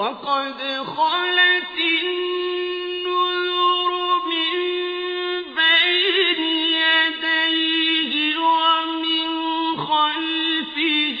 وقد خلت النذر من بين يديه ومن خلفه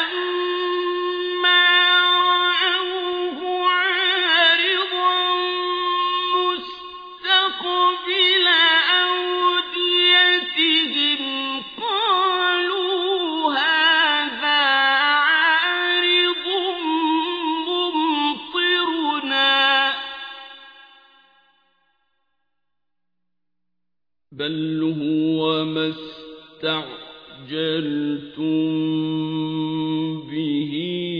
بل هو ما استعجلتم به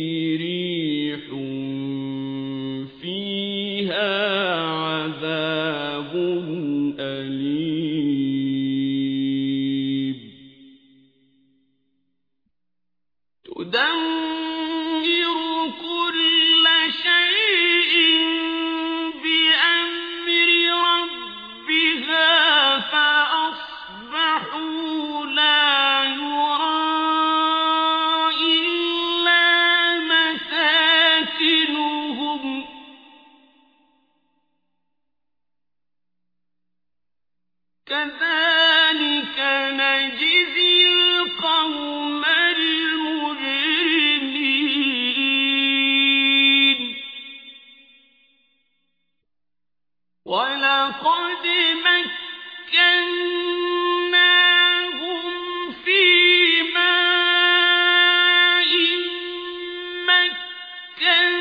كذلك نجزي القوم المجرمين. ولقد مكنا كَانَ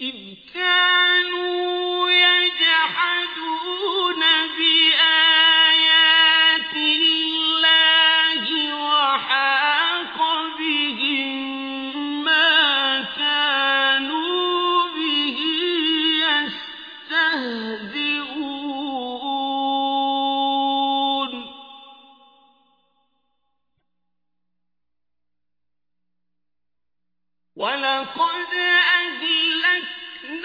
إذ كان ولقد أهلكنا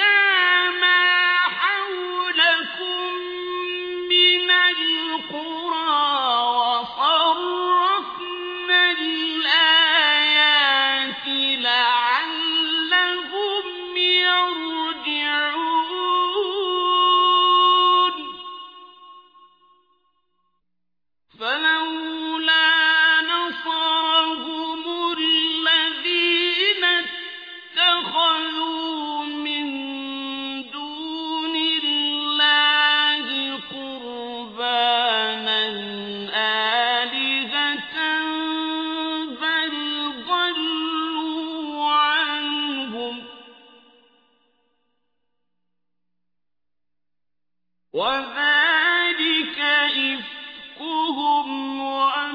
وذلك إفكهم وأنفسهم